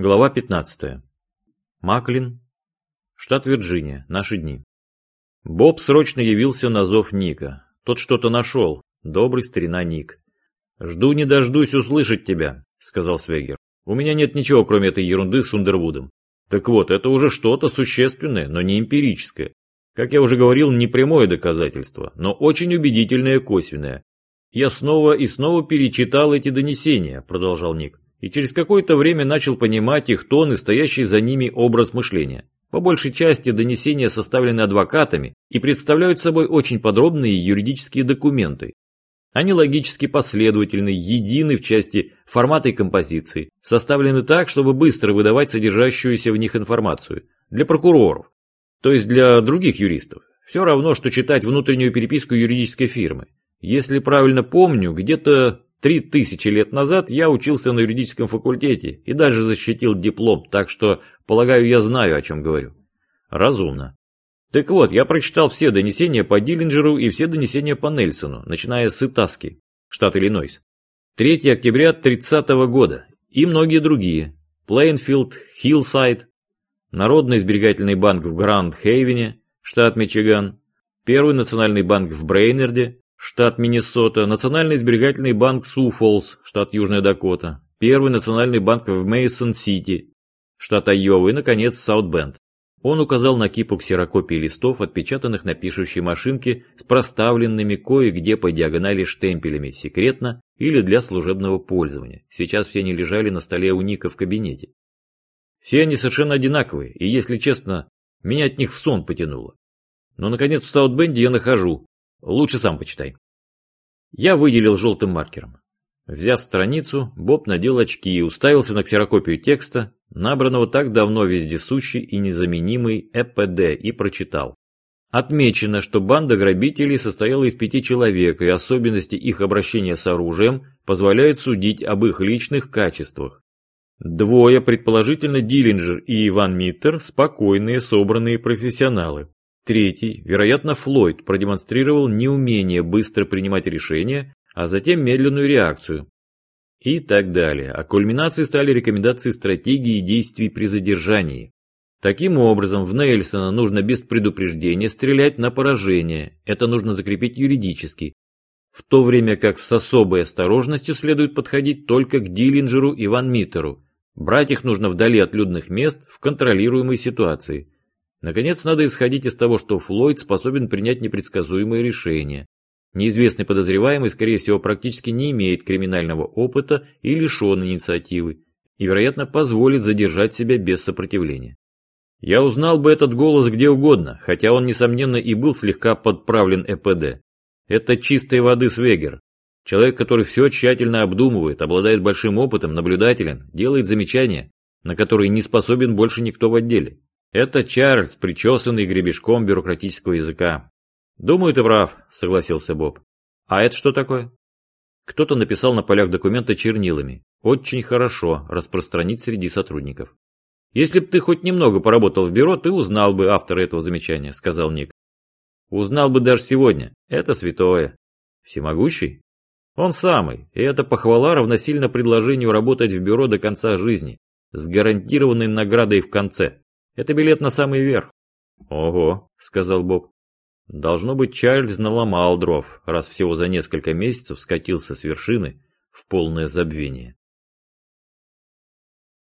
Глава 15. Маклин, штат Вирджиния, наши дни. Боб срочно явился на зов Ника. Тот что-то нашел. Добрый старина Ник. «Жду не дождусь услышать тебя», — сказал Свегер. «У меня нет ничего, кроме этой ерунды с Ундервудом. Так вот, это уже что-то существенное, но не эмпирическое. Как я уже говорил, не прямое доказательство, но очень убедительное косвенное. Я снова и снова перечитал эти донесения», — продолжал Ник и через какое-то время начал понимать их тон и стоящий за ними образ мышления. По большей части донесения составлены адвокатами и представляют собой очень подробные юридические документы. Они логически последовательны, едины в части формата и композиции, составлены так, чтобы быстро выдавать содержащуюся в них информацию. Для прокуроров, то есть для других юристов. Все равно, что читать внутреннюю переписку юридической фирмы. Если правильно помню, где-то Три тысячи лет назад я учился на юридическом факультете и даже защитил диплом, так что, полагаю, я знаю, о чем говорю. Разумно. Так вот, я прочитал все донесения по Диллинджеру и все донесения по Нельсону, начиная с Итаски, штат Иллинойс. 3 октября 30 -го года и многие другие. Плейнфилд, Хиллсайд, Народный сберегательный банк в Гранд-Хейвене, штат Мичиган, Первый национальный банк в Брейнерде, штат Миннесота, Национальный сберегательный банк Су-Фолс, штат Южная Дакота, Первый национальный банк в Мейсон-Сити, штат Айова и, наконец, Саутбенд. Он указал на кипу ксерокопий листов, отпечатанных на пишущей машинке с проставленными кое-где по диагонали штемпелями «Секретно» или для служебного пользования. Сейчас все они лежали на столе у Ника в кабинете. Все они совершенно одинаковые, и, если честно, меня от них в сон потянуло. Но, наконец, в Саутбенде я нахожу Лучше сам почитай. Я выделил желтым маркером. Взяв страницу, Боб надел очки и уставился на ксерокопию текста, набранного так давно вездесущий и незаменимый ЭПД, и прочитал. Отмечено, что банда грабителей состояла из пяти человек, и особенности их обращения с оружием позволяют судить об их личных качествах. Двое, предположительно Диллинджер и Иван Миттер, спокойные, собранные профессионалы. Третий, вероятно Флойд, продемонстрировал неумение быстро принимать решения, а затем медленную реакцию. И так далее. А кульминацией стали рекомендации стратегии действий при задержании. Таким образом, в Нельсона нужно без предупреждения стрелять на поражение. Это нужно закрепить юридически. В то время как с особой осторожностью следует подходить только к Диллинджеру и Ван Миттеру. Брать их нужно вдали от людных мест в контролируемой ситуации. Наконец, надо исходить из того, что Флойд способен принять непредсказуемые решения. Неизвестный подозреваемый, скорее всего, практически не имеет криминального опыта и лишен инициативы, и, вероятно, позволит задержать себя без сопротивления. Я узнал бы этот голос где угодно, хотя он, несомненно, и был слегка подправлен ЭПД. Это чистой воды Свегер. Человек, который все тщательно обдумывает, обладает большим опытом, наблюдателен, делает замечания, на которые не способен больше никто в отделе. Это Чарльз, причесанный гребешком бюрократического языка. Думаю, ты прав, согласился Боб. А это что такое? Кто-то написал на полях документа чернилами. Очень хорошо распространить среди сотрудников. Если бы ты хоть немного поработал в бюро, ты узнал бы автора этого замечания, сказал Ник. Узнал бы даже сегодня. Это святое. Всемогущий? Он самый, и эта похвала равносильно предложению работать в бюро до конца жизни, с гарантированной наградой в конце. Это билет на самый верх. Ого, сказал Боб. Должно быть, Чарльз наломал дров, раз всего за несколько месяцев скатился с вершины в полное забвение.